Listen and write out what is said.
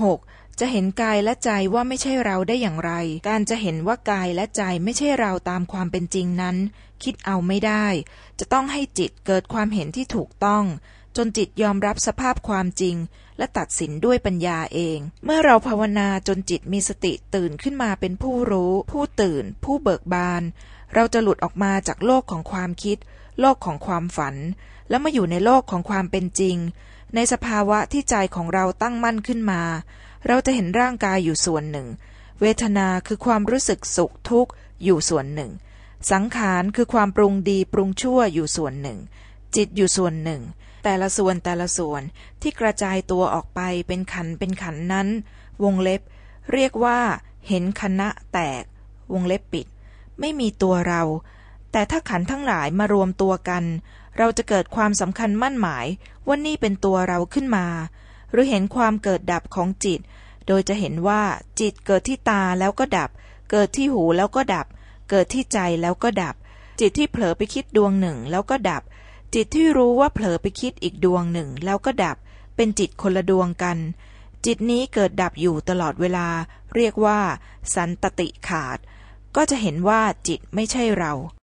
6. จะเห็นกายและใจว่าไม่ใช่เราได้อย่างไร การจะเห็นว่ากายและใจไม่ใช่เราตามความเป็นจริงนั้น คิดเอาไม่ได้ จะต้องให้จิตเกิดความเห็นที่ถูกต้อง จนจิตยอมรับสภาพความจริง และตัดสินด้วยปัญญาเอง เมื่อเราภาวนาจนจิตมีสติตื่นขึ้นมาเป็นผู้รู้ ผู้ตื่น ผู้เบิกบาน เราจะหลุดออกมาจากโลกของความคิด โลกของความฝัน แล้วมาอยู่ในโลกของความเป็นจริง ในสภาวะที่ใจของเราตั้งมั่นขึ้นมา เราจะเห็นร่างกายอยู่ส่วนหนึ่ง เวทนาคือความรู้สึกสุขทุกข์อยู่ส่วนหนึ่ง สังขารคือความปรุงดีปรุงชั่วอยู่ส่วนหนึ่ง จิตอยู่ส่วนหนึ่ง แต่ละส่วนแต่ละส่วนที่กระจายตัวออกไปเป็นขันเป็นขันนั้น วงเล็บ เรียกว่า เห็นคณะแตก วงเล็บปิด ไม่มีตัวเรา แต่ถ้าขันทั้งหลายมารวมตัวกัน เราจะเกิดความสำคัญมั่นหมายว่านี่เป็นตัวเราขึ้นมา หรือเห็นความเกิดดับของจิต โดยจะเห็นว่าจิตเกิดที่ตาแล้วก็ดับ เกิดที่หูแล้วก็ดับ เกิดที่ใจแล้วก็ดับ จิตที่เผลอไปคิดดวงหนึ่งแล้วก็ดับ จิตที่รู้ว่าเผลอไปคิดอีกดวงหนึ่งแล้วก็ดับ เป็นจิตคนละดวงกัน จิตนี้เกิดดับอยู่ตลอดเวลา เรียกว่า สันตติขาด ก็จะเห็นว่าจิตไม่ใช่เรา